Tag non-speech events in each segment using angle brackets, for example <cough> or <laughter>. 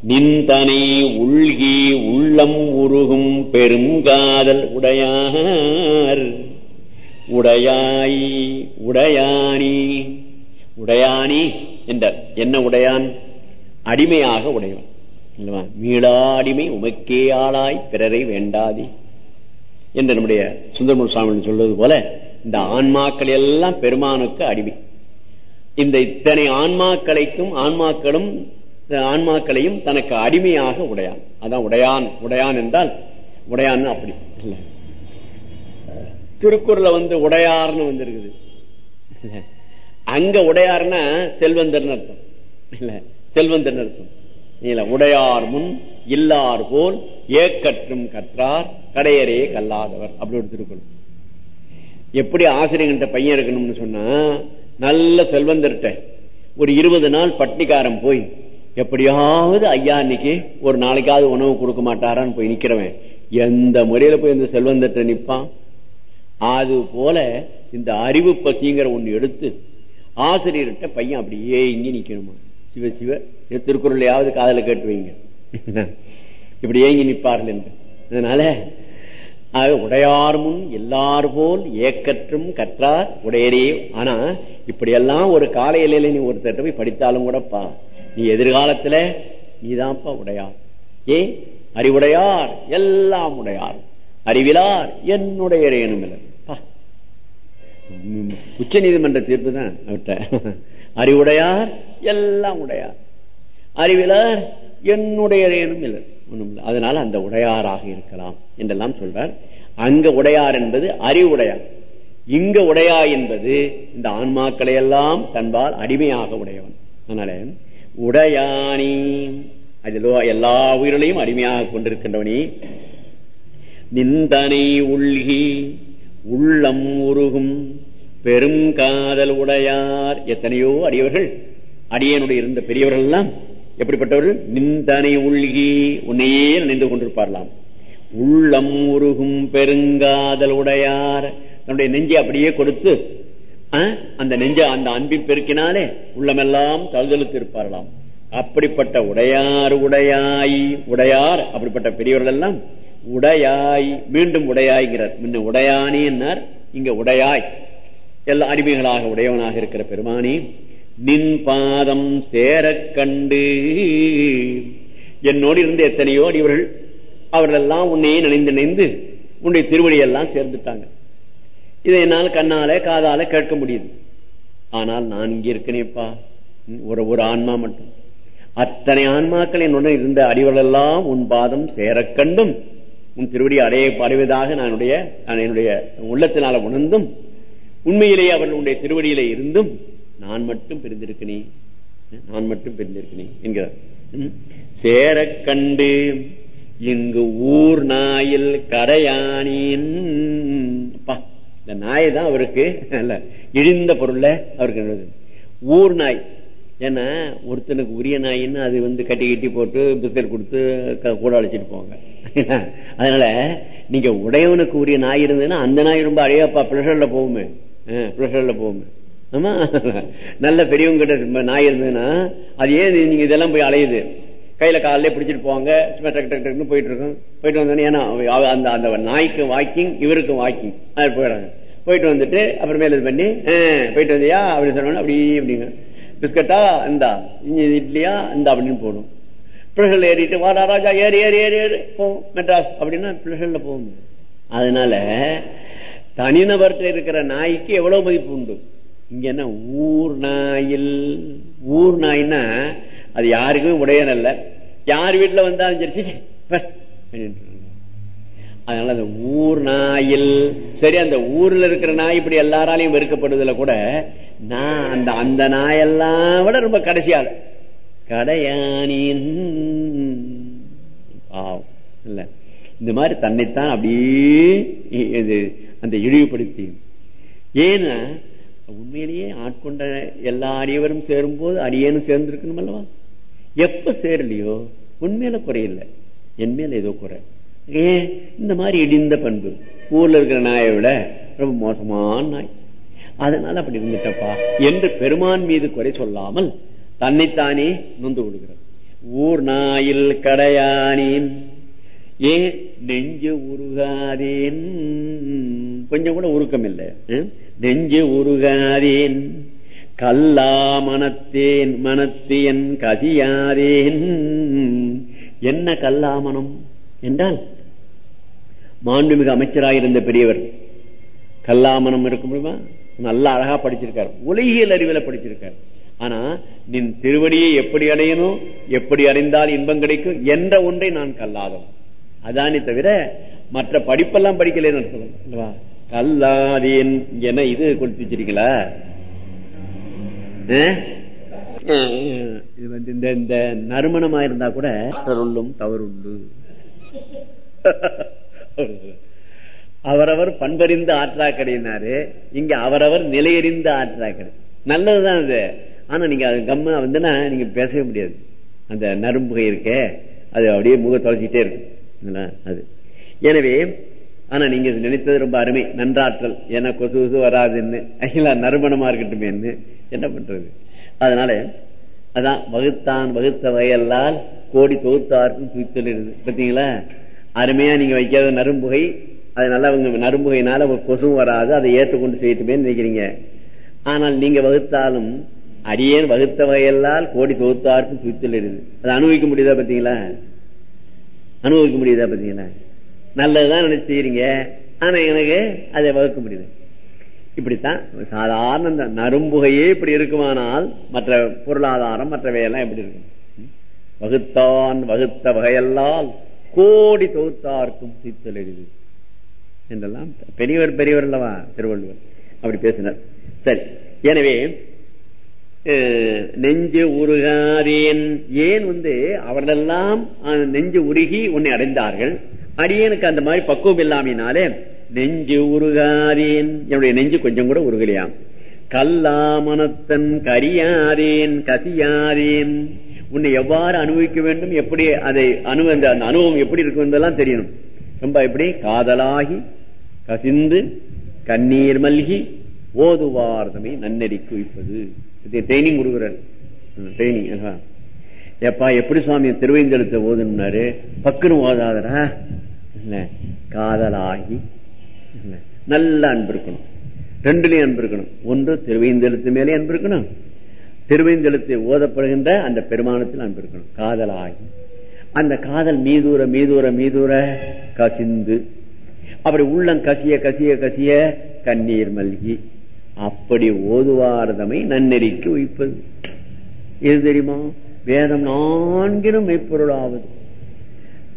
நிந்தனை உள்கி உள்ளம் உருகும் பெருங்காதல் உடையார். உடையாய் உடையாணி உடையாணி என்றார். என்ன உடையான்? அடிமையாக உடையவன். இல்லவா? மீளாடிமை உமக்கே ஆளாய் பிறரை வேண்டாதி. என்று நம்முடைய சுந்தரமுரு சுவாமி சொல்வது போல இந்த ஆன்மாக்கள் எல்லாம் பெருமானுக்கு அடிமை. இந்த இத்தனை ஆன்மாக்களைக்கும் ஆன்மாக்களும் ஆன்மாக்களையும் தனக்கு அடிமையாக உடையான். அதான் உடையான் உடையான் என்றால் உடையான் அப்படி. இல்ல வந்து உடையார்னு வந்திருக்குது. அங்க உடையார்னா செல்வந்தர்னு அர்த்தம். இல்ல செல்வந்தர்னு அர்த்தம். இல்ல உடையார் முன் இல்லார் போல் ஏக்கற்றும் கற்றார் கடையரே கல்லாதவர். அப்படி ஒரு திருக்குறள். எப்படி ஆசிரியர்கிட்ட பையன் இருக்கணும்னு சொன்னா நல்ல செல்வந்தர்கிட்ட. ஒரு இருபது நாள் பட்டிக்காரன் போய் எப்படியாவது ஐயா இன்னைக்கு ஒரு நாளைக்காவது உணவு கொடுக்க மாட்டாரான்னு போய் நிக்கிறவன். எந்த முறையில போய் இந்த செல்வந்தர்கிட்ட நிப்பான்? அது போல இந்த அறிவு பசிங்கிற ஒண்ணு எடுத்து ஆசிரியர்கிட்ட பையன் அப்படியே இங்கே நிக்கணுமா? சிவ சிவ திருக்குறளையாவது காதல கேட்டு வைங்க. <laughs> இப்படி ஏங்கி நிற்பார்கள் என்று. அதனால உடையார் முன் எல்லார் போல் ஏக்கற்றும் கற்றார் உடையரே. ஆனா இப்படி எல்லாம் ஒரு காலையில நீ ஒருத்தர் போய் படித்தாலும் கூடப்பா நீ எதிர்காலத்துல நீதான்ப்பா உடையார். ஏ? அறிவுடையார் எல்லாம் உடையார். அறிவிலார் என்னுடைய ரேணுமில்லை உச்ச நீதிமன்ற தீர்ப்பு தான் அறிவுடையார் எல்லாம் உடையார். அறிவிலார் என்னுடைய ரேணும் இல்லை ஒண்ணும் அதனால அந்த உடையாராக இருக்கலாம் என்றெல்லாம் சொல்றார் அங்க உடையார் என்பது அறிவுடையார் இங்க உடையா என்பது இந்த ஆன்மாக்களை எல்லாம் தன்பால் அடிமையாக உடையவன். அதனால உடையானி அதிலோ எல்லா உயிர்களையும் அடிமையாக கொண்டிருக்கின்றவனே நிந்தனை உள்கி உள்ளம் உருகும் பெரும் காதல் உடையார். எத்தனையோ அடியவர்கள் அடியனுடைய இருந்த பெரியவர்கள் எல்லாம் எப்படிப்பட்டவர்கள்? நிந்தனை உள்கி உன்னையே நினைந்து கொண்டிருப்பாரலாம் உள்ளம் உருகும் பெருங்காதல் உடையார். தன்னுடைய நெஞ்சை அப்படியே கொடுத்து அந்த நெஞ்ச அந்த அன்பின் பெருக்கினாலே உள்ளமெல்லாம் தழுதலுத்து இருப்பார்களாம் அப்படிப்பட்ட உடையார் உடையாய் உடையார் அப்படிப்பட்ட பெரியவர்கள் எல்லாம் உடையாய் மீண்டும் உடையாய்கிறார். முன்ன உடையானி என்னார்? இங்க உடையாய். எல்லா அடிமைகளாக உடையவனாக இருக்கிற பெருமானி நின் பாதம் சேர கண்டு. என்னோடு இருந்த எத்தனையோ அடிவர்கள் அவர்கள் எல்லாம் உன்னையே நினைந்து நினைந்து உன்னுடைய திருவடியெல்லாம் சேர்ந்துட்டாங்க. இதை என்னால் கண்ணால காதால கேட்க முடியுது. ஆனால் நான் இங்கே இருக்கனேப்பா. ஒரு ஒரு ஆன்மா மட்டும். அத்தனை ஆன்மாக்கள் என்னுடன் இருந்த அடிவளெல்லாம் உன் பாதம் சேர கண்டும் உன் திருவடி அடைய அடைவதாக நான் என்னுடைய உள்ளத்தினால உணர்ந்தும் உண்மையிலேயே அவர்கள் உன்னுடைய திருவடியில இருந்தும் நான் மட்டும் பிரிந்திருக்கணே நான் மட்டும் பிரிந்திருக்கணே என்கிறார். சேர கண்டு இங்கு ஊர் நாயில் கரையானின். இந்த நாய் தான் அவருக்கு இழிந்த பொருள்ல அவருக்கு ஊர் நாய். ஏன்னா ஒருத்தனுக்கு உரிய நாயின்னு அது வந்து கட்டி கட்டி போட்டு பிஸ்கட் கொடுத்து கூட அழைச்சிட்டு போவாங்க. அதனால நீங்க உடையவனுக்கு உரிய நாய் இருந்ததுன்னா அந்த நாய் ரொம்ப அழியாப்பா ப்ரெஷர்ல போகுமே. ப்ரெஷர்ல போகுமே. ஆமா. நல்ல பெரியவங்க கிட்ட நாய் இருந்ததுன்னா அது ஏன் நீங்க இதெல்லாம் போய் அலையுது? கையில காலையிலே பிடிச்சிட்டு போவாங்க சும்மா டக்கு டக்கு டக்குன்னு போயிட்டு இருக்கும். போயிட்டு வந்தோன்னே ஏன்னா அந்த அந்த நாய்க்கு வாக்கிங் இவருக்கும் வாக்கிங் அது போயிடுறாங்க. போயிட்டு வந்துட்டு அப்புறமேல இது பண்ணி போயிட்டு வந்தியா? அப்படின்னு சொன்னோன்னா அப்படி அப்படிங்க. பிஸ்கட்டா இந்தா இட்லியா இந்தா அப்படின்னு போடும். பிள்ளைகள் ஏறிட்டு வாடா ராஜா ஏறி ஏறி ஏறி ஏறி போவோம் மெட்ராஸ் அப்படின்னா பிள்ளைகள்ல போகும். அதனால தனிநபர்கிட்ட இருக்கிற நாய்க்கு எவ்வளவு மதிப்பு உண்டு? இங்க என்ன ஊர் நாயில். ஊர் நாய்னா அது யாருக்குமே உடையன் அல்ல. யார் வீட்டுல வந்தாலும் சரி அதனால அந்த ஊர் நாயில். சரி அந்த ஊர்ல இருக்கிற நாய் இப்படி எல்லாராலையும் வெறுக்கப்படுதுல கூட நான் அந்த அந்த நாயெல்லாம் விட ரொம்ப கடைசியாள் கடையானின். இல்ல. இந்த மாதிரி தன்னைத்தான் அப்படியே இது அந்த இழிவுபடுத்தி ஏன்னா உண்மையிலேயே ஆட்கொண்ட எல்லா அரியவரும் சேரும் போது அரியனும் சேர்ந்திருக்கணும் அல்லவா? எப்ப சேரலையோ உண்மையில குறையில்லை என் மேல ஏதோ குறை. ஏன்? இந்த மாதிரி இடிந்த பண்பு. ஊர்ல இருக்கிற நாயை விட ரொம்ப மோசமான நாய். அதனால அப்படி இருந்துட்டப்பா. என்று பெருமான் மீது குறை சொல்லாமல் தன்னைத்தானே நொந்து கொடுக்கிறார் ஊர் நாயில் கடையானேன். ஏன்? நெஞ்சு உருகாதேன். கொஞ்சம் கூட உருக்கம் இல்லை நெஞ்சு உருகாதேன் கல்லா மனத்தேன் மனத்தேன் கசியாதேன். என்ன கல்லாமனம் என்றால் மாண்புமிகு அமைச்சராயிருந்த பெரியவர் கல்லாமனம் இருக்க முடியுமா நல்லா அழகா படிச்சிருக்காரு உலகியல் அறிவில படிச்சிருக்காரு. ஆனா நின் திருவடியை எப்படி அடையணும் எப்படி அடைந்தால் இன்பம் கிடைக்கும் என்ற ஒன்றை நான் கல்லாதவன். அதானே தவிர மற்ற படிப்பெல்லாம் படிக்கல கல்லாதேன் என இது கொடுத்து வச்சிருக்கீங்களா இது வந்து இந்த இந்த நறுமணமா இருந்தா கூட தருள்ளும் தவறுண்டு. அவரவர் பண்பறிந்த ஆற்றாக்கடையினாரு. இங்க அவரவர் நிலையறிந்த ஆற்றாக்கடை. நல்லதுதான் அது. ஆனா நீங்க அது கம்ம வந்துன்னா நீங்க பேசவே முடியாது. அந்த நரும்புகை இருக்க அது அப்படியே முக தொலைச்சிட்டே இருக்கு அது. எனவே ஆனா நீங்க நினைத்தது ரொம்ப அருமை. நன்றாற்றல். ஏன்னா கொசு கொசு வராதுன்னு நறுமணமா இருக்கட்டும் என்ன பண்றது? அதனால அதான் வகுத்தான் வகுத்த வகையெல்லாம் கோடி தொகுத்தாருக்கும் துய்த்தல் பார்த்தீங்களா? அருமையா நீங்க வைக்காத நரும்புகை அதனால அவங்க நரும்புகையினால கொசுவும் வராது. அதை ஏற்றுக்கொண்டு செய்யட்டுமே நினைக்கிறீங்க. ஆனால் நீங்க வகுத்தாலும் அடியேன் வகுத்த வகையெல்லாம் கோடி தொகுத்தாருக்கும் துய்த்தல் அதை அனுபவிக்க முடியுதா பார்த்தீங்களா? அனுபவிக்க முடியுதா பார்த்தீங்களா? நல்லதுதான் நினைச்சு செய்யறீங்க ஆனா எனக்கு அதை வகுக்க முடியுது இப்படித்தான் சாதாரண இந்த நரும்புகையே இப்படி இருக்குமானால் மற்ற பொருளாதாரம் மற்றவையெல்லாம் எப்படி இருக்கும்? வகுத்தான் வகுத்த வகையெல்லாம் கோடி தொகுத்தார்க்கும் தீர்த்தல் எழுது. என்றெல்லாம் பெரியவர் பெரியவர் அல்லவா? திருவள்ளுவர் அப்படி பேசினார். சரி எனவே நெஞ்சு உருகாரேன் ஏன் வந்து அவர்களெல்லாம் நெஞ்சு உருகி உன்னை அடைந்தார்கள்? அடியனுக்கு அந்த மாதிரி பக்குவம் இல்லாமினாலே நெஞ்சு உருகாதேன். என்னுடைய நெஞ்சு கொஞ்சம் கூட உருகலையாம். கல்லாமனத்தன் கரியாதேன் கசியாதேன். உன்னை எவ்வாறு அனுபவிக்க வேண்டும் எப்படி அதை அனு அந்த அனுபவம் எப்படி இருக்கும் என்பதெல்லாம் தெரியணும். ரொம்ப எப்படி? காதலாகி கசிந்து கண்ணீர் மல்கி ஓதுவார்தமை நன்னெறி குவிப்பது ட்ரைனிங் கொடுக்குறாரு ட்ரைனிங் எப்பா எப்படி சுவாமி திருவேந்தெழுத்த ஓதுனாரு? பக்குன்னு ஓதாதரா காதலாகி நல்ல அன்பு இருக்கணும். ரெண்டுலயும் அன்பு இருக்கணும். ஒன்று திருவைந்தெழுத்து மேலே அன்பு இருக்கணும். திருவைந்தெழுத்து ஓதப்படுகின்ற அந்த பெருமானத்தில் அன்பு இருக்கணும். காதலாகி அந்த காதல் மீதூர மீதூர மீதூர கசிந்து அப்படி உள்ளம் கசிய கசிய கசிய கண்ணீர் மல்கி அப்படி ஓதுவாரதமை நன்னெறிக்கு வைப்பது எது தெரியுமா? வேதம் நான்கினும் மெய்ப்பொருளாவது.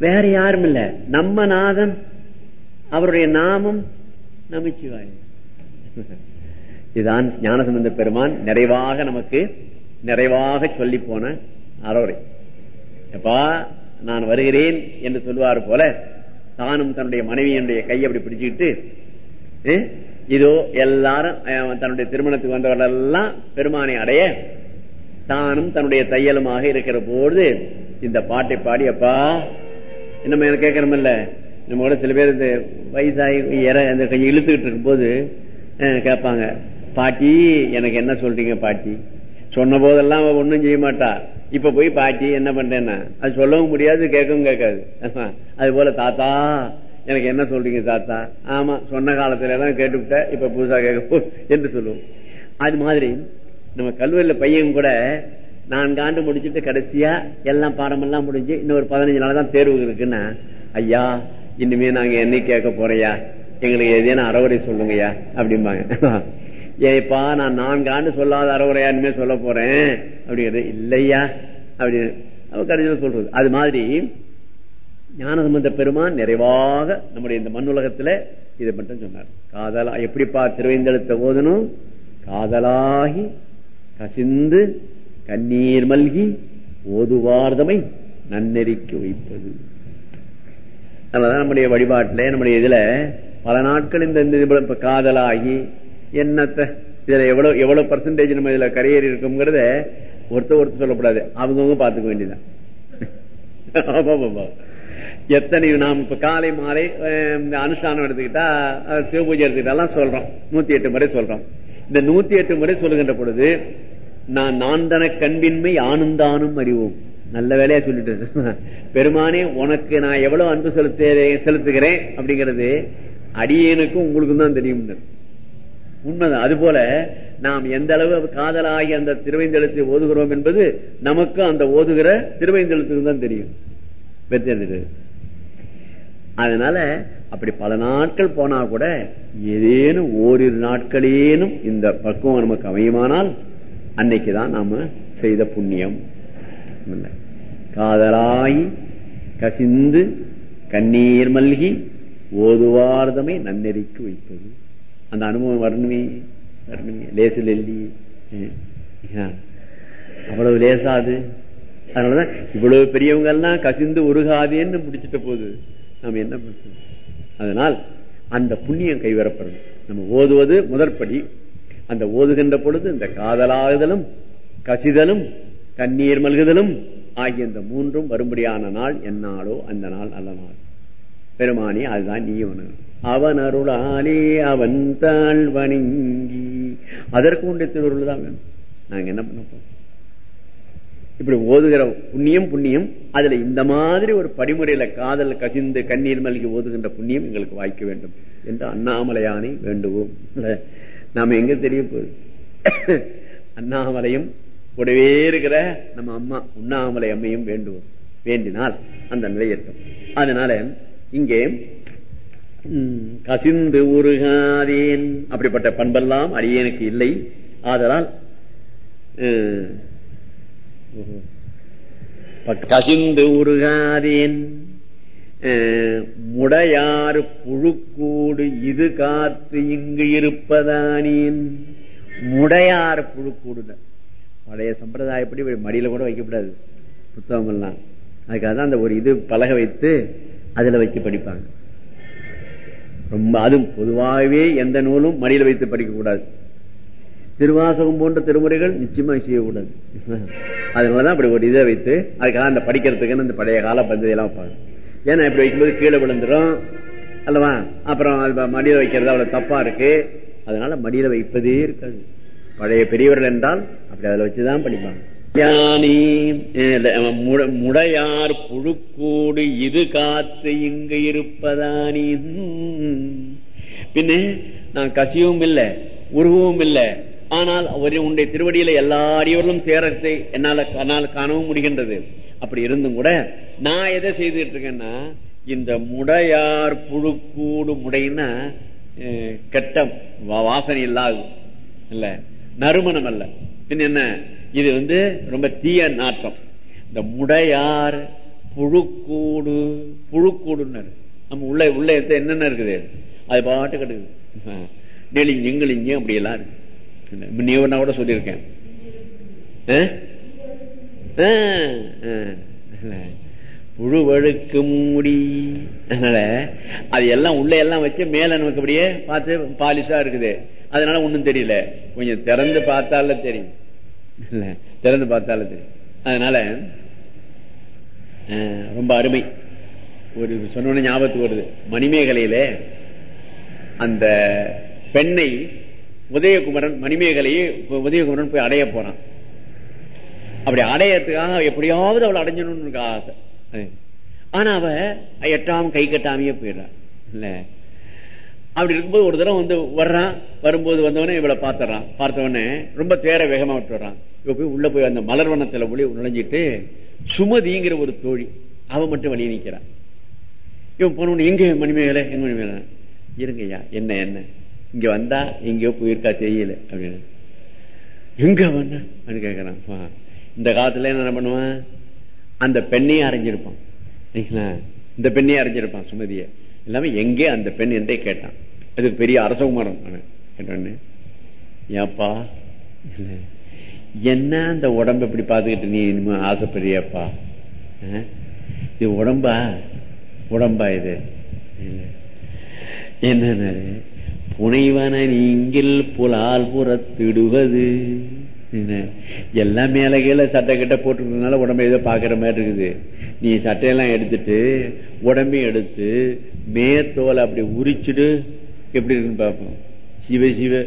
வேற யாரும் இல்ல நம்ம நாதன் அவருடைய நாமம் நமச்சிவாய் இதுதான் ஞானசம்பந்த பெருமான் நிறைவாக நமக்கு நிறைவாக சொல்லி போன அறவுரை. எப்பா நான் வருகிறேன் என்று சொல்லுவார் போல தானும் தன்னுடைய மனைவியினுடைய கையை அப்படி பிடிச்சுக்கிட்டு இதோ எல்லாரும் தன்னுடைய திருமணத்துக்கு வந்தவர்கள் எல்லாம் பெருமானை அடைய தானும் தன்னுடைய தையலுமாக இருக்கிற போது இந்த பாட்டை பாடியப்பா நம்ம எனக்கு கேட்கறமில்ல நம்ம கூட சில பேர் இந்த வயசாகி அந்த கொஞ்சம் இழுத்துக்கிட்டு இருக்கும் போது கேட்பாங்க பாட்டி எனக்கு என்ன சொல்றீங்க பாட்டி? சொன்ன போதெல்லாம் ஒன்னும் செய்ய மாட்டா. இப்ப போய் பாட்டி என்ன பண்றேன்னா அது சொல்லவும் முடியாது கேட்கவும் கேட்காது. அது போல தாத்தா எனக்கு என்ன சொல்றீங்க தாத்தா? ஆமா சொன்ன காலத்துல எல்லாம் கேட்டுவிட்ட இப்ப புதுசா கேட்க <laughs> என்று சொல்லுவோம். அது மாதிரி நம்ம கல்லூரியில பையன் கூட நான்கு ஆண்டு முடிச்சுட்டு கடைசியா எல்லாம் பாடமெல்லாம் முடிஞ்சு இன்னொரு பதினஞ்சு நாள் தான் தேர்வு இருக்குன்னா ஐயா இனிமே நாங்க என்னை கேட்க போறையா எங்களுக்கு எதையான அறவுரை சொல்லுங்கய்யா அப்படிம்பாங்க. <laughs> ஏப்பா நான் நான்கு ஆண்டு சொல்லாத அறவுரையா இனிமே சொல்ல போறேன். அப்படிங்கிறது இல்லையா அப்படின்னு அவ கடைசியில் சொல்றது. அது மாதிரி ஞானசம்பந்த பெருமான் நிறைவாக நம்முடைய இந்த மண்ணுலகத்துல இதை மட்டும் சொன்னார். காதலா எப்படிப்பா திருவைந்தெழுத்த ஓதணும் காதலாகி கசிந்து கண்ணீர் மல்கி ஓதுவார்தமை நன்னெறிக்கு வைப்பது. அதனாலதான் நம்முடைய வழிபாட்டுல நம்முடைய இதுல பல நாட்கள் இந்த இப்ப காதலாகி என்னத்த இதுல எவ்வளவு எவ்வளவு பர்சன்டேஜ் நம்ம இதுல கரையேறி இருக்குங்கிறத ஒருத்தர் ஒருத்தர் சொல்லக்கூடாது. அவங்கவுங்க பாத்துக்க வேண்டியதான் எத்தனை நாம் இப்ப காலை மாலை இந்த அனுஷ்டானம் எடுத்துக்கிட்டா சிவபூஜை எடுத்துக்கிட்டாலாம் சொல்றோம். நூத்தி எட்டு முறை சொல்றோம். இந்த நூத்தி எட்டு முறை சொல்லுகின்ற பொழுது நான் நான் தன கண்பின்மை ஆனந்தானும் அறிவோம். நல்ல வேலையா சொல்லிட்டு பெருமானே உனக்கு நான் எவ்வளவு அன்பு செலுத்துகிறேன் செலுத்துகிறேன் அப்படிங்கிறது அடியேனுக்கும் உங்களுக்கும் தான் தெரியும் உண்மைதான். அது போல நாம் எந்த அளவு காதலாகி அந்த திருவைந்தெழுத்தை ஓதுகிறோம் என்பது நமக்கும் அந்த ஓதுகிற திருவைந்தெழுத்துக்கு தான் தெரியும். வெற்றி அதனால அப்படி பல நாட்கள் போனா கூட ஏதேனும் ஓரிரு நாட்களேனும் இந்த பக்குவம் நமக்கு அமையுமானால் அன்னைக்குதான் நாம செய்த புண்ணியம். காதலாய் கசிந்து கண்ணீர் மல்கி ஓதுவார்தமை நன்னெறிக்கு வைப்பது அந்த அனுபவம் வரணுமே வரணுமே லேசில் எல்லி அவ்வளவு லேசாது அதனாலதான் இவ்வளவு பெரியவங்க எல்லாம் கசிந்து உருகாதேன்னு பிடிச்சிட்ட போது நாம் என்ன பண்ணுறோம் அதனால் அந்த புண்ணியம் கைவரப்படணும். நம்ம ஓதுவது முதற்படி அந்த ஓதுகின்ற பொழுது இந்த காதலாகுதலும் கசிதலும் கண்ணீர் மல்குதலும் ஆகிய இந்த மூன்றும் வரும்படியான நாள் என்னாலோ அந்த நாள் நல்ல நாள் பெருமானி அதுதான் நீ உனக்கு அவன் அருளாலே அவன் தாழ் வணங்கி அதற்கு உண்டு திருவுருள் தான் வேணும். நாங்க என்ன பண்ண போறோம்? இப்படி ஓதுகிற புண்ணியம் புண்ணியம் அதுல இந்த மாதிரி ஒரு படிமுறையில காதல் கசிந்து கண்ணீர் மல்கி ஓதுகின்ற புண்ணியம் எங்களுக்கு வாய்க்க வேண்டும். என்று அண்ணாமலையானை வேண்டுவோம். நாம எங்க தெரிய போகுது? அண்ணாமலையும் கூடவே இருக்கிற நம்ம அம்மா உண்ணாமலை அம்மையும் வேண்டுவோம் வேண்டினால் அந்த நிலையட்டும் அதனால இங்கே கசிந்து உருகாதேன். அப்படிப்பட்ட பண்பெல்லாம் அடியனுக்கு இல்லை. ஆதலால் கசிந்து உருகாதேன். முடையாறு புழுக்கூடு இது காத்து இங்கு இருப்பதானேன்? முடையாறு புழுக்கூடு பழைய சம்பிரதாயப்படி மடியில கூட வைக்கப்படாது. புத்தகம் எல்லாம் அதுக்காக தான் அந்த ஒரு இது பலகை வைத்து அதுல வச்சு படிப்பாங்க. ரொம்ப அதுவும் பொதுவாகவே எந்த நூலும் மடியில் வைத்து படிக்கக்கூடாது. திருவாசகம் போன்ற திருமுறைகள் நிச்சயமா செய்யக்கூடாது. <laughs> அதனாலதான் அப்படி ஒரு இதை வைத்து அதுக்காக அந்த படிக்கிறதுக்குன்னு அந்த பழைய கால பந்ததி எல்லாம் வைப்பாங்க. ஏன்னா இப்படி வைக்கும்போது கீழே விழுந்துரும்? அல்லவா? அப்புறம் மடியில வைக்கிறது அவ்வளவு தப்பா இருக்கு. அதனால மடியில வைப்பதே இருக்காது. பழைய பெரியவர்கள் என்றால் அப்படி அதில் வச்சுதான் படிப்பாங்க. முடையார் புழுக்கூடு இது காத்து இங்கு இருப்பதானி பின்ன நான் கசியவும் இல்லை உருவவும் இல்லை. ஆனால் ஒரு உன்னுடைய திருவடியில எல்லா அடியவர்களும் சேரத்தை என்னால் என்னால் காணவும் முடிகின்றது. அப்படி இருந்தும் கூட நான் எதை செய்துட்டு இருக்கேன்னா இந்த முடையார் புழுக்கூடு முடைன்னா கெட்ட வாசனை இல்லாது இல்ல நறுமணம் அல்ல. பின் என்ன? இது வந்து ரொம்ப தீய நாட்டம் இந்த முடையார் புழுக்கூடு புழுக்கூடுன்னு நம்ம உள்ள உள்ள என்னென்ன இருக்குது? அது பாட்டு கிடக்குது நெளிஞ்சு எங்களிங்க அப்படி எல்லாம் இருக்கு. நீ ஒன்னா கூட சொல்லியிருக்கேன். புழுவழுக்கும் மூடி. அதனால அது எல்லாம் உள்ள எல்லாம் வச்சு மேல நமக்கு அப்படியே பார்த்து பாலிஷா இருக்குது. அதனால ஒன்னும் தெரியல. கொஞ்சம் திறந்து பார்த்தால தெரியும். திறந்து பார்த்தால தெரியும். அதனால ரொம்ப அருமை. ஒரு சொன்ன ஞாபகத்துக்கு வருது. மணிமேகலையில அந்த பெண்ணை உதயகுமரன் மணிமேகலையை உதயகுமரன் போய் அடைய போறான். அப்படி அடையறதுக்காக எப்படியாவது அவளை அடைஞ்சணும்னு ஆசை. ஆனா அவ எட்டாம் கை கட்டாமையே போயிடுறான் இல்ல. அப்படி இருக்கும்போது ஒரு தடவை வந்து வர்றான் வரும்போது வந்தவனே இவளை பார்த்துறான். பார்த்தவொடனே ரொம்ப தேர வேகமா விட்டுறான் இவ போய் உள்ள போய் அந்த மலர்வனத்துல போய் நுழைஞ்சிட்டு சுமதிங்கிற ஒரு தோழி அவ மட்டும் வழி நிக்கிறான். இவன் போன எங்க மணிமேகலை? எங்க மணிமேகலை? இருங்கய்யா என்ன என்ன? இங்க வந்தா எங்கேயோ போயிருக்கா தெரியல. அப்படின்னு. எங்க வந்த அப்படின்னு கேக்குறான். இந்த காலத்துல என்ன பண்ணுவான்? அந்த பெண்ணையும் அரைஞ்சிருப்பான் இந்த பெண்ணையும் அரைஞ்சிருப்பான் சுமதிய. எல்லாமே எங்கே அந்த பெண் என்றே கேட்டான். அதுக்கு பெரிய அரசகுமாரம் கேட்டோன்னு ஏப்பா என்ன அந்த உடம்பு இப்படி பார்த்துக்கிட்டு நீ இனிமே ஆசைப்படுறியப்பா? இது உடம்பா? உடம்பா இது? என்ன புனைவன நீங்கள் புலால் புறத்திடுவது. எல்லாம் மேலே கீழே சட்டை கிட்ட போட்டுருக்கனால உடம்பு ஏதோ பாக்குற மாதிரி இருக்குது. நீ சட்டையெல்லாம் எடுத்துட்டு உடம்பையும் எடுத்து மேத்தோலை அப்படி உரிச்சுடு. எப்படி இருக்குன்னு பார்ப்போம். சிவ சிவ.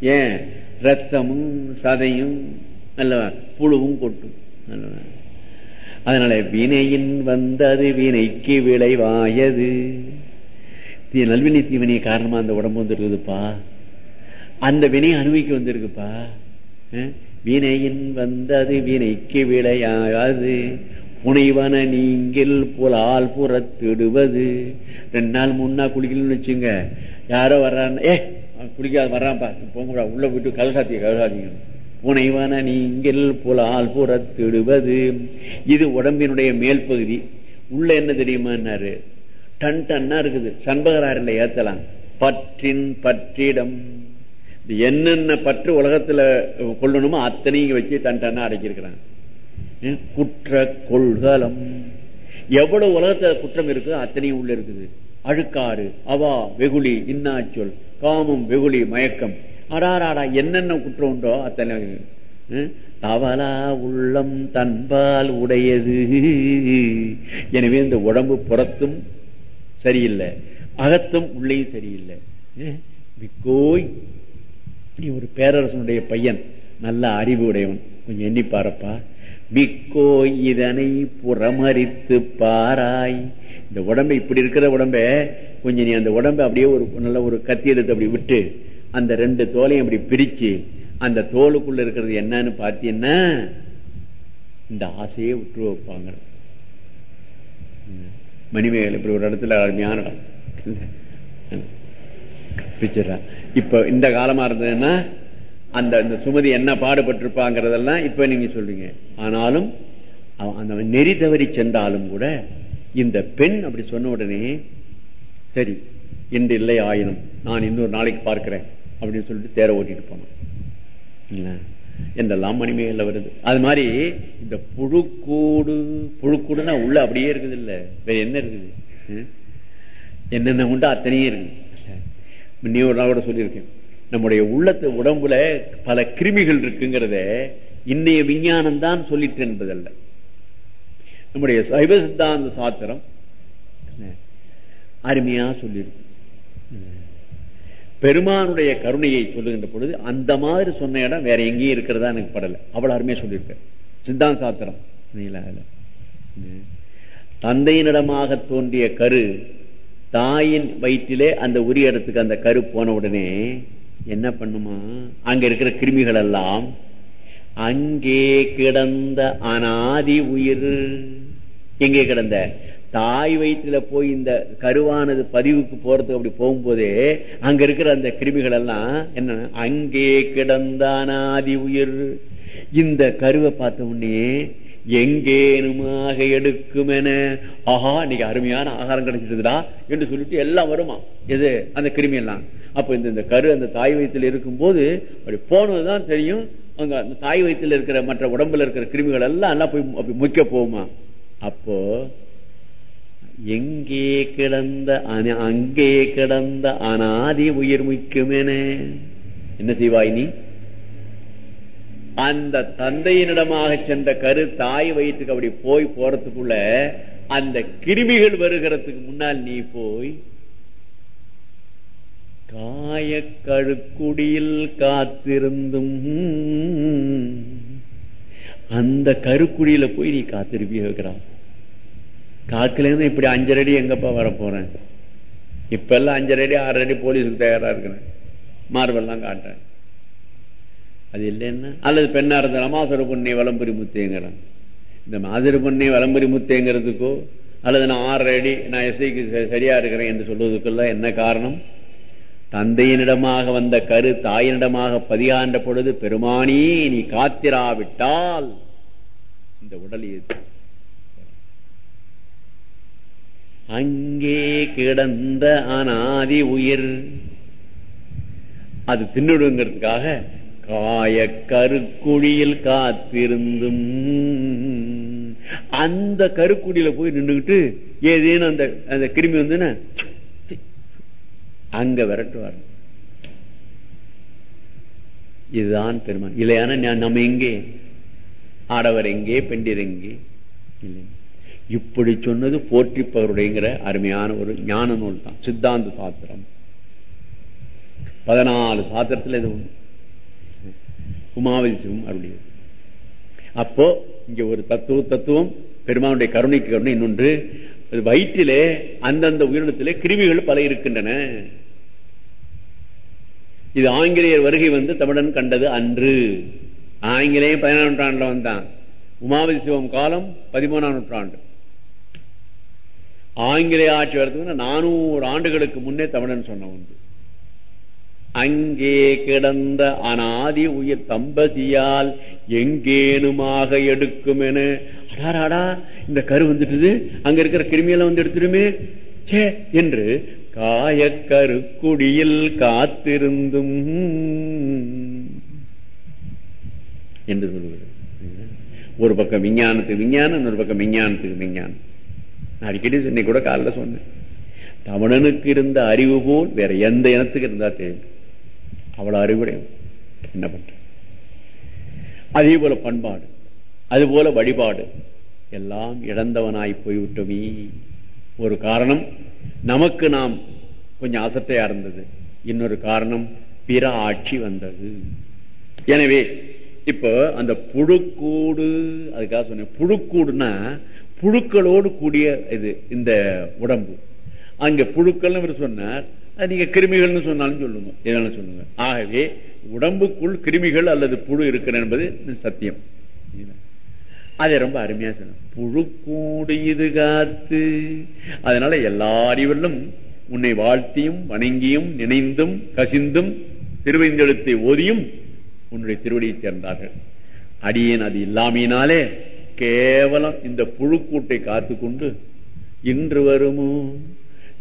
ஏன்? ரத்தமும் சதையும் அல்லவா புழுவும் கொட்டும். அல்லவா அதனால வினையின் வந்தது வினைக்கு விளைவாயது. தீ நல்வினை தீவினை காரணமா அந்த உடம்பு வந்துருக்குதுப்பா. அந்த வினையை அனுபவிக்க வந்திருக்குப்பா. வினையின் வந்தது வினைக்கு விளையாது. புனைவன நீங்கள் புலால் புறத்திடுவது. ரெண்டு நாள் முன்னா குளிக்கணும்னு வச்சுங்க. யாரோ வர்றான் ஏ குளிக்காத வர்றான்ப்பா. போங்க உள்ள போயிட்டு கலசாத்திய கலசாத்திங்க புனைவன நீங்கள் புலால் புறத்திடுவது. இது உடம்பினுடைய மேல் பகுதி உள்ள என்ன தெரியுமான்னாரு? டன் டன்னா இருக்குது. சண்பகராரில் ஏத்தலாம். பற்றின் பற்றிடம். என்னென்ன பற்று உலகத்துல கொள்ளணுமோ அத்தனையும் வச்சு தன் டன்னா அடக்கியிருக்கிறாங்க குற்ற கொள்கலம். எவ்வளவு உலகத்துல குற்றம் இருக்கோ அத்தனையும் உள்ள இருக்குது. அழுக்காறு அவா வெகுளி இன்னாச்சொல் காமம் வெகுளி மயக்கம். அடாராடா என்னென்ன குற்றம் உண்டோ அத்தனை ஏன்? தவலா உள்ளம் தன்பால் உடையது. எனவே இந்த உடம்பு புறத்தும் சரியில்லை அகத்தும் உள்ளேயும் சரியில்லை. விக்கோய் நீ ஒரு பேரரசனுடைய பையன் நல்ல அறிவு உடையவன் கொஞ்சம் எண்ணி பாருப்பா. மிக்கோ இதனை புறமரித்து பாராய். இந்த உடம்பு இப்படி இருக்கிற உடம்ப கொஞ்சம் நீ அந்த உடம்பை அப்படியே ஒரு நல்ல ஒரு கத்தி எடுத்து அப்படி விட்டு அந்த ரெண்டு தோலையும் அப்படி பிரிச்சு அந்த தோலுக்குள்ள இருக்கிறது என்னன்னு பார்த்தீங்கன்னா இந்த ஆசையே விட்டு வைப்பாங்க. மணிமேகலை இப்படி ஒரு இடத்துல அருமையான இடம் இப்ப இந்த காலமா இருந்ததுன்னா அந்த இந்த சுமதி என்ன பாடுபட்டிருப்பாங்கிறதெல்லாம் இப்ப நீங்க சொல்றீங்க. ஆனாலும் அந்த நெறி தவறி சென்றாலும் கூட இந்த பெண் அப்படி சொன்ன உடனே சரி இன்று இல்லை ஆயினும் நான் இன்னொரு நாளைக்கு பார்க்கிறேன் அப்படின்னு சொல்லிட்டு தேர ஓட்டிட்டு போனோம் இல்ல? என்றெல்லாம் மணிமேகல வருது. அது மாதிரி இந்த புழுக்கூடு புழுக்கூடுனா உள்ள அப்படியே இருக்குது இல்ல வேற என்ன இருக்குது? என்னென்ன உண்டு அத்தனையும் இருக்குது. கூட சொல்லியிருக்கேன். நம்முடைய உள்ளத்து உடம்புல பல கிருமிகள் இருக்குங்கிறத இன்னைய விஞ்ஞானம் தான் சொல்லிட்டு என்பதல்ல. நம்முடைய சைவ சித்தாந்த சாத்திரம் அருமையா சொல்லியிருக்கு. பெருமானுடைய கருணையை சொல்லுகின்ற பொழுது அந்த மாதிரி சொன்ன இடம் வேற எங்கேயும் இருக்கிறதா எனக்கு படல. அவ்வளவு அருமையா சொல்லியிருக்க சித்தாந்த சாத்திரம். தந்தையினிடமாக தோன்றிய கரு தாயின் வயிற்றிலே அந்த உரிய இடத்துக்கு அந்த கரு போன உடனே என்ன பண்ணுமா? அங்க இருக்கிற கிருமிகள் எல்லாம் அங்கே கிடந்த அனாதி உயிர். எங்கே கிடந்த? தாய் வயிற்றுல போய் இந்த கருவானது பதிவுக்கு போறதுக்கு அப்படி போகும்போதே அங்க இருக்கிற அந்த கிருமிகள் எல்லாம் என்ன? அங்கே கிடந்த அனாதி உயிர். இந்த கருவை பார்த்த உடனே எங்கேனுமாக எடுக்கும் என ஆஹா இன்னைக்கு அருமையான ஆகாரம் கிடைச்சிருக்குதா என்று சொல்லிட்டு எல்லாம் வருமா? எது? அந்த கிருமி எல்லாம் அப்ப இந்த இந்த கரு அந்த தாய் வைத்தத்தில் இருக்கும் போது அப்படி போனதுதான் தெரியும். அங்க அந்த தாய் வயத்தில் இருக்கிற மற்ற உடம்புல இருக்கிற கிருமிகள் எல்லாம் எல்லாம் போய் அப்படி முக்கிய போகுமா? அப்போ எங்கே கிடந்த அங்கே கிடந்த அனாதி உயிர் முக்கியமென. என்ன செய்வாய் நீ? அந்த தந்தையினிடமாக சென்ற கரு தாய் வயிற்றுக்கு அப்படி போய் போறதுக்குள்ள அந்த கிருமிகள் வருகிறதுக்கு முன்னால் நீ போய் காயக்கழுக்குடியில் காத்திருந்தும் அந்த கருக்குடியில போய் நீ காத்திருப்பி வைக்கிறான் இருந்து இப்படி அஞ்சரை அடி எங்கப்பா வர போறேன் இப்ப எல்லாம் அஞ்சரை அடி ஆறு அடி போலீஸுக்கு தயாரா இருக்கிறேன். மார்பெல்லாம் காட்டுறேன். அது இல்லைன்னா அல்லது பெண்ணா இருந்த அமாசுர பொண்ணை வலம்புரி முத்தேங்கிறான். இந்த மாதிரி பொண்ணை வலம்புரி முத்தேங்கிறதுக்கோ அல்லது நான் ஆறரை அடி நான் இசைக்கு சரியா இருக்கிறேன் என்று சொல்வதற்கெல்லாம் என்ன காரணம்? தந்தையினிடமாக வந்த கரு தாயினிடமாக பதியாண்ட பொழுது பெருமானி நீ காத்திராவிட்டால் இந்த உடல் இது அங்கே கிடந்த அனாதி உயிர் அது தின்னுடுங்கிறதுக்காக காய கருக்குழியில் காத்திருந்தும். அந்த கருக்குடியில போய் நின்றுகிட்டு ஏதேனும் அந்த அந்த கிருமி வந்து அங்க விரட்டுவார். இதுதான் பெருமான். இல்லையான நம்ம எங்கே? ஆடவர் எங்கே? பெண்டிர் எங்கே? இல்லை. இப்படி சொன்னது போற்றிப்பவருடையங்கிற அருமையான ஒரு ஞான நூல் தான். சித்தாந்த சாத்திரம். பதினாலு சாத்திரத்துல இது ஒண்ணு உமாவதி சிவம் அருளியது. அப்போ இங்க ஒரு தத்துவ தத்துவம் பெருமானுடைய கருணைக்கு கருணை இன்னொன்று வயிற்றிலே அந்தந்த உயிரினத்திலே கிருமிகள் பல இருக்கின்றன. இது ஆங்கிலேயர் வருகை வந்து தமிழன் கண்டது அன்று. ஆங்கிலேயம் பதினாறு நூற்றாண்டுல வந்தான். உமாவதி சிவம் காலம் பதிமூணாம் நூற்றாண்டு. ஆங்கிலேய ஆட்சி வரதுக்கு நானூறு ஆண்டுகளுக்கு முன்னே தமிழன் சொன்ன ஒன்று. அங்கே கிடந்த அனாதி உயிர் தம்பசியால் எங்கேனுமாக எடுக்கும் என அடாராடா இந்த கரு வந்துட்டுது. அங்க இருக்கிற கிருமியெல்லாம் வந்து எடுத்துருமே சே என்று காயக்கரு குடியில் காத்திருந்தும் என்று சொல்லுவது ஒரு பக்கம் விஞ்ஞானத்துக்கு விஞ்ஞானம் இன்னொரு பக்கம் விஞ்ஞானத்துக்கு விஞ்ஞானம். நான் அடிக்கடி இன்னைக்கு கூட காலைல சொன்னேன். தமிழனுக்கு இருந்த அறிவு போல் வேற எந்த இனத்துக்கு இருந்தா தெரியும் அவ்வளவு அறிவுடையும் என்ன பண்ற அதே போல பண்பாடு அது போல வழிபாடு. எல்லாம் இழந்தவனாய் போய்விட்டோமே. ஒரு காரணம் நமக்கு நாம் கொஞ்சம் அசட்டையா இருந்தது. இன்னொரு காரணம் பிற ஆட்சி வந்தது. எனவே இப்போ அந்த புழுக்கூடு அதுக்காக சொன்னேன் புழுக்கூடுனா புழுக்களோடு கூடிய இது இந்த உடம்பு. அங்க புழுக்கள்னு இவர் சொன்னார் நீங்க கிருமிகள்னு சொன்னாலும் சொல்லுங்க. எதனாலும் சொல்லுங்க? ஆகவே உடம்புக்குள் கிருமிகள் அல்லது புழு இருக்கிற என்பது சத்தியம். அதை ரொம்ப அருமையா சொன்ன. புழுக்கூடு இது காத்து. அதனால எல்லா அறிவிலும் உன்னை வாழ்த்தியும் வணங்கியும் நினைந்தும் கசிந்தும் திருவைந்தெழுத்தை ஓதியும் உன்னுடைய திருவடியை சேர்ந்தார்கள் அடியேன் அது இல்லாமையினாலே கேவலம் இந்த புழுக்கூட்டை காத்து கொண்டு இன்று வருமோ?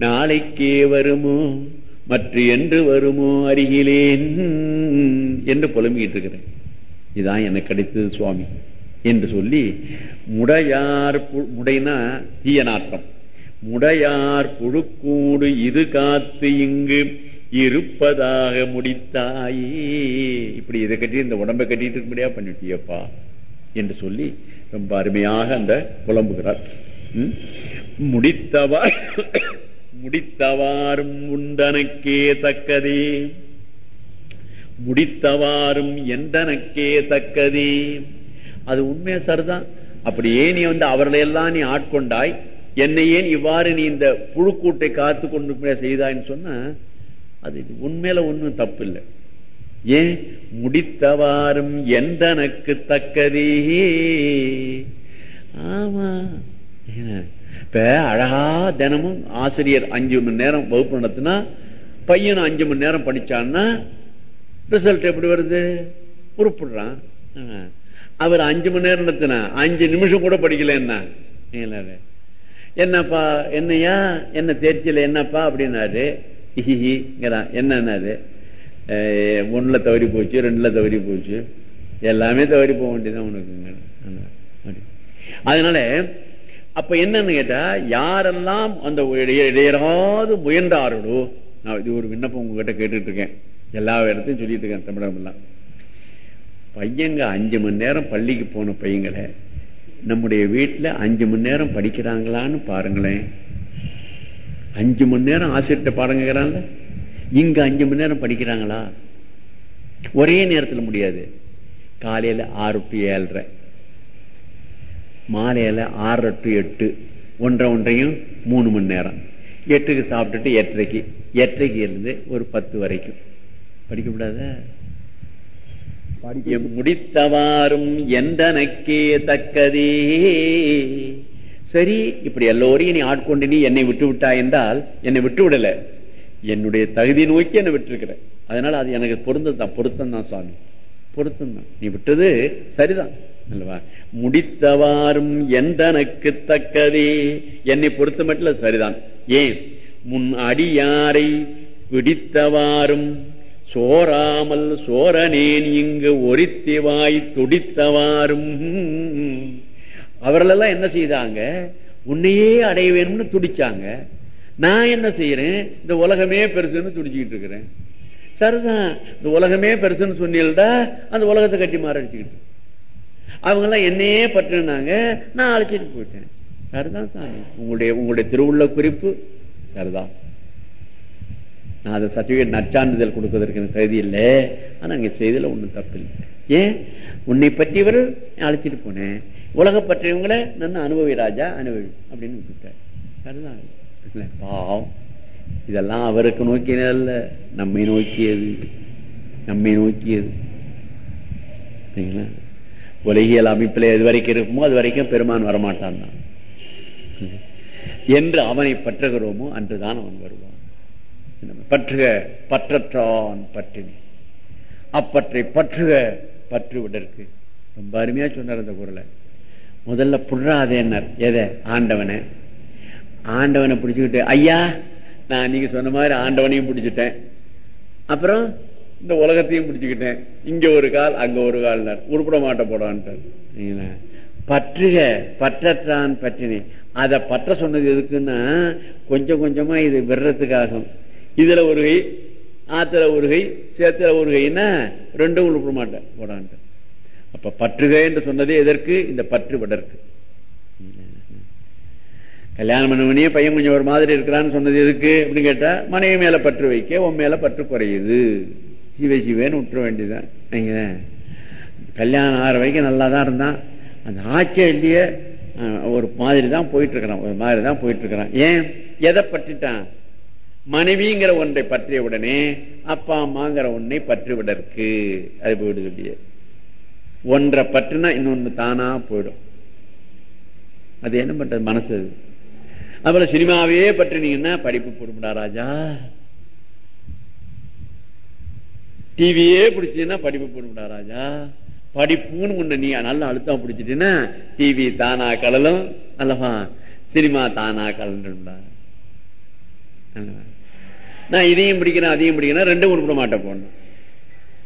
நாளைக்கே வருமோ? மற்ற என்று வருமோ அருகிலேன்? என்று புலம்பிக்கிட்டு இருக்கிறேன். இதான் எனக்கு கிடைத்தது சுவாமி. என்று சொல்லி முடையார் முடைனா தீய நாட்டம் முடையார் புழுக்கூடு இது காத்து இங்கு இருப்பதாக முடித்தாயே. இப்படி இதை கட்டி இந்த உடம்பை கட்டிட்டு இருக்க முடியா பண்ணிட்டியப்பா. என்று சொல்லி ரொம்ப அருமையாக அந்த புலம்புகிறார். முடித்தவா? முடித்தவாறும் உண்டனக்கே தக்கதே. முடித்தவாறும் எந்தனக்கே தக்கதே. அது உண்மையா சரிதான் அப்படியே நீ வந்து அவர்களையெல்லாம் நீ ஆட்கொண்டாய் என்னை ஏன் இவ்வாறு நீ இந்த புழுக்கூட்டை காத்து கொண்டு செய்தாய்ன்னு சொன்ன அது உண்மையில ஒன்றும் தப்பு இல்லை ஏன்? முடித்தவாறும் எந்தனக்கு தக்கதே. ஆமா. இப்ப அழகா தினமும் ஆசிரியர் அஞ்சு மணி நேரம் வகுப்பு நடத்தினா பையன் அஞ்சு மணி நேரம் படிச்சான்னா ரிசல்ட் எப்படி வருது? உருப்பிடுறான். அவர் அஞ்சு மணி நேரம் நடத்தினா அஞ்சு நிமிஷம் கூட படிக்கல என்ன என்னப்பா என்னையா? என்ன தேர்ச்சியில என்னப்பா? அப்படின்னாரு. என்னன்னாரு? ஒண்ணுல தவறி போச்சு ரெண்டுல தவறி போச்சு. எல்லாமே தவறி போக வேண்டியதான் உனக்கு அதனால அப்ப என்னன்னு கேட்டா யாரெல்லாம் அந்த இடையராது முயன்றார்களோ நான் இது ஒரு விண்ணப்பம் உங்ககிட்ட கேட்டுட்டு இருக்கேன் எல்லா இடத்தையும் சொல்லிட்டு இருக்கேன் தமிழகம் எல்லாம் பையங்க அஞ்சு மணி நேரம் பள்ளிக்கு போன பையங்களை நம்முடைய வீட்டில் அஞ்சு மணி நேரம் படிக்கிறாங்களான்னு பாருங்களேன். அஞ்சு மணி நேரம் ஆசிரியர்கிட்ட பாடங்கிறாங்க இங்க அஞ்சு மணி நேரம் படிக்கிறாங்களா? ஒரே நேரத்தில் முடியாது. காலையில் ஆறு டு ஏழரை. மாலையில ஆறு டு எட்டு ஒன்றரை ஒன்றையும் மூணு மணி நேரம். எட்டுக்கு சாப்பிட்டுட்டு எட்டரைக்கு எட்டரைக்கு இருந்து ஒரு பத்து வரைக்கும். படிக்க கூடாத? முடித்தவாறும் எந்தனக்கே தக்கதே. சரி இப்படி எல்லோரையும் நீ ஆட்கொண்டு நீ என்னை விட்டு விட்டா என்றால் என்னை விட்டு விடல. என்னுடைய தகுதி நோக்கி என்னை விட்டுருக்கிற. அதனால அது எனக்கு பொருந்தம் தான் பொருத்தம் தான் சுவாமி. பொருத்தம் தான் நீ விட்டது சரிதான். முடித்தவாறும் எந்தனக்கு தக்கதே? என்னை பொறுத்த மட்டும் சரிதான். ஏன்? முன் அடியாரை பிடித்தவாறும் சோராமல் சோரனேன் இங்கு ஒரித்திவாய் துடித்தவாறும். அவர்களெல்லாம் என்ன செய்தாங்க? உன்னையே அடைய வேணும்னு துடிச்சாங்க. நான் என்ன செய்யறேன் இந்த உலகமே பெருசுன்னு துடிச்சுக்கிட்டு இருக்கிறேன். சரிதான். இந்த உலகமே பெருசுன்னு சொன்னீல்டா அந்த உலகத்தை கட்டி மாறடிச்சுக்கிட்டு அவங்க எல்லாம் என்னையே பற்றினாங்க. நான் அழைச்சிட்டு போயிட்டேன். சரிதான் சாமி. உங்களுடைய உங்களுடைய திருவுள்ள குறிப்பு சரிதான். நான் அதை சர்டிபிகேட் நற்சான்றிதழ் கொடுக்கறதுக்கு எனக்கு தகுதி இல்லை. ஆனால் அங்கே செய்தியில் ஒன்றும் தப்பு இல்லை. ஏன்? உன்னை பற்றியவர் அழைச்சிட்டு போனேன். உலக பற்றியவங்களை நான் அனுபவி ராஜா அனுபவி அப்படின்னு விட்டுட்டார் சரிதான். பாவம். இதெல்லாம் அவருக்கு நோக்கியதல்ல நம்மை நோக்கியது. நம்மை நோக்கியது. சரிங்களா? உலகியல் அமைப்பில் எது வரைக்கும் இருக்குமோ அது வரைக்கும் பெருமான் வரமாட்டான் தான். என்று அவனை பற்றுகிறோமோ அன்றுதான் அவன் வருவான். பற்றுக பற்றற்றான் பற்றினி அப்பற்றை பற்றுக பற்று விடற்கு ரொம்ப அருமையா சொன்னார் அந்த குரலை. முதல்ல புடுறாதேன்னார். எதை? ஆண்டவனை. ஆண்டவனை பிடிச்சுக்கிட்டு ஐயா நான் நீங்க சொன்ன மாதிரி ஆண்டவனையும் பிடிச்சிட்டேன். அப்புறம் இந்த உலகத்தையும் பிடிச்சுக்கிட்டேன். இங்க ஒரு கால் அங்க ஒரு கால் உருப்பிட மாட்ட சரிங்களா? பற்றுக பற்றற்றான் பற்றினி. அதை பற்ற சொன்னது எதுக்குன்னா கொஞ்சம் கொஞ்சமா இது விடுறதுக்காகும் இதுல ஒரு கை ஆத்துல ஒரு கை சேத்துல ஒரு கைன்னா ரெண்டும் உருப்பிட மாட்டேன் போடான்ட்டு அப்ப பற்றுக என்று சொன்னது எதற்கு? இந்த பற்று விடற்கு. கல்யாணம் பண்ணவனே பையன் கொஞ்சம் ஒரு மாதிரி இருக்கிறான்னு சொன்னது எதுக்கு? அப்படின்னு கேட்டா மனைவி மேல பற்று வைக்க உன் மேல பற்று குறையுது. சிவ சிவேன்னு விட்டுற வேண்டியதுதான். நீங்க கல்யாணம் ஆகிற வரைக்கும் நல்லா தான் இருந்தான். அந்த ஆட்சியே இல்லையே ஒரு மாதிரி தான் போயிட்டு இருக்கிறான் ஒரு மாதிரி தான் போயிட்டு இருக்கிறான் ஏன்? எதை பற்றிட்டான் மனைவிங்கிற ஒன்றை பற்றிய உடனே அப்பா அம்மாங்கிற ஒன்றை பற்றிவிடற்கு. அது போயிடுது அப்படியே ஒன்றை பற்றினா இன்னொன்னு தானா போயிடும். அது என்ன பண்றது? மனசு. அது அதுபோல சினிமாவே பற்றினீங்கன்னா படிப்பு போடும்டா ராஜா. டிவியே பிடிச்சதுன்னா படிப்பு போடும்டா ராஜா. படிப்புன்னு ஒண்ணு நீ நல்ல அழுத்தம் பிடிச்சிட்டீங்கன்னா டிவி தானா கலலும் அல்லவா? சினிமா தானா கலந்துடா நான் இதையும் பிடிக்கிறேன் அதையும் பிடிக்கிறேன் ரெண்டும் உருப்பிட மாட்டேன் போடணும்.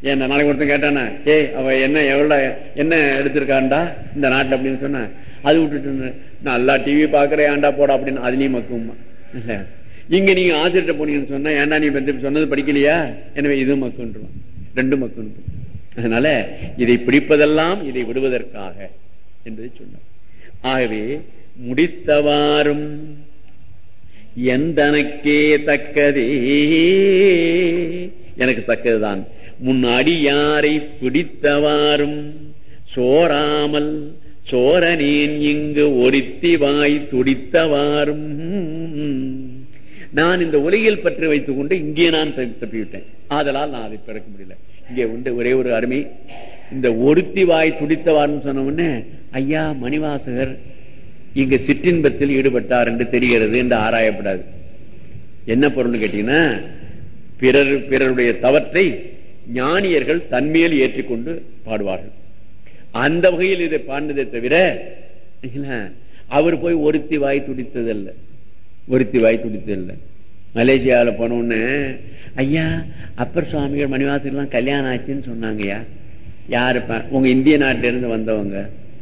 ஏன் நாளைக்கு ஒருத்தன் கேட்டானா ஏய் அவ என்ன எவ்வளோ என்ன எடுத்திருக்காண்டா? இந்த நாட்டுல அப்படின்னு சொன்ன அது விட்டுட்டு நல்லா டிவி பாக்குறேன் ஏன்டா போட அப்படின்னு அதுலயும் மக்குமா இல்லை. இங்க நீங்க ஆசிரியர்கிட்ட போனீங்கன்னு சொன்னா ஏன்டா நீ சொன்னது படிக்கலையா? எனவே இதுவும் மக்குன்றான் ரெண்டும் மக்குன்னு அதனால இதை பிடிப்பதெல்லாம் இதை விடுவதற்காக என்பதை சொன்னார். ஆகவே முடித்தவாறும் எந்தனக்கே தக்கதே? எனக்கு தக்கதுதான். முன்னாடி யாரை பிடித்தவாறும் சோராமல் சோரனேன் இங்கு ஒருத்தி வாய் துடித்தவாறும் நான் இந்த உலகில் பற்றி வைத்துக் கொண்டு இங்கே நான் தப்பிவிட்டேன். ஆதலால் நான் அதை பிறக்க முடியல. இங்கே உண்டு ஒரே ஒரு அருமை. இந்த ஒருத்தி வாய் துடித்தவாறுன்னு சொன்ன உடனே ஐயா மணிவாசகர் இங்க சிற்றின்பத்தில் ஈடுபட்டார் என்று தெரிகிறது என்று ஆராயப்படாது. என்ன பொருள்னு கேட்டீங்கன்னா பிறர் பிறருடைய தவற்றை ஞானியர்கள் தன்மையில் ஏற்றிக்கொண்டு பாடுவார்கள். அந்த வகையில் இதை பாடினதை தவிர அவர் போய் ஒருத்தி வாய் துடித்ததல்ல. ஒருத்தி வாய் துடித்ததில்ல மலேசியாவில் போன உடனே ஐயா அப்பர் சுவாமிகள் மணிவாசகர்லாம் கல்யாணம் ஆச்சுன்னு சொன்னாங்கய்யா. யாருப்பா உங்கள் இந்திய நாட்டிலேருந்து வந்தவங்க.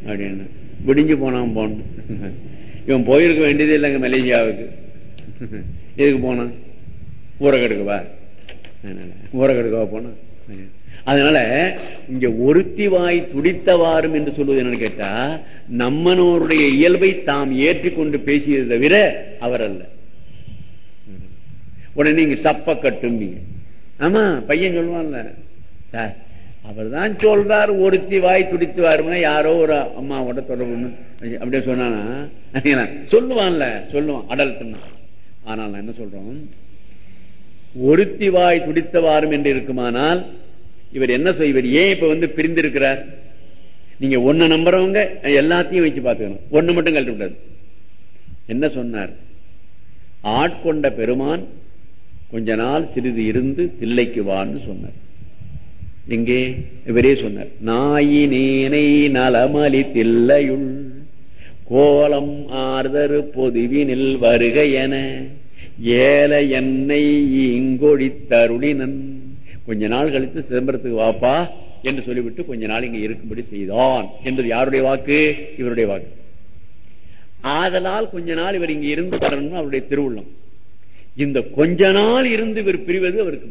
அப்படின்னு. விடிஞ்சு போனான் போகணும் இவன் போயிருக்க வேண்டியது இல்லைங்க மலேசியாவுக்கு. எதுக்கு போனான்? ஊரகெடுக்கவா ஊரகெடுக்கவா போனான். அதனால இங்க ஒருத்தி வாய் துடித்தவாறும் என்று சொல்வது என்னன்னு கேட்டா நம்மனோருடைய இயல்பை தாம் ஏற்றிக்கொண்டு பேசியது தவிர அவர் அல்ல. உடனே நீங்க சப்ப கட்டும்பீங்க. ஆமா பையன் சொல்லுவான்ல சார் அவர் தான் சொல்றார் ஒருத்தி வாய் துடித்து வாருன்னா யாரோ ஒரு அம்மாவோட தொடர்பு அப்படியே சொன்னானா? சொல்லுவான்ல சொல்லுவான் அடல்ட்டுன்னா ஆனால் நான் என்ன சொல்றோம்? ஒருத்தி வாய் துடித்தவாரும் என்று இருக்குமானால் இவர் என்ன இவர் ஏன் இப்ப வந்து பிரிந்திருக்கிறார்? நீங்க ஒண்ணு நம்புறவங்க எல்லாத்தையும் வச்சு பார்த்துக்கணும். ஒன்னு மட்டும் கழட்ட விடாது என்ன சொன்னார்? ஆட்கொண்ட பெருமான் கொஞ்ச நாள் சிறிது இருந்து தில்லைக்கு வான்னு சொன்னார். எங்கே? இவரே சொன்னார். நாயினேனை நலமலி தில்லையுள் கோலம் ஆர்தரு பொதுவினில் வருக என ஏல என்னை இங்கொழித்தருளினன் கொஞ்ச நாள் கழித்து சிதம்பரத்துக்கு வாப்பா என்று சொல்லிவிட்டு கொஞ்ச நாள் இங்க இருக்கும்படி செய்தான் என்பது யாருடைய வாக்கு? இவருடைய வாக்கு. ஆதலால் கொஞ்ச நாள் இவர் இங்க இருந்து வரணும் அவருடைய திருவுள்ளம். இந்த கொஞ்ச நாள் இருந்து இவர் பிரிவது அவருக்கு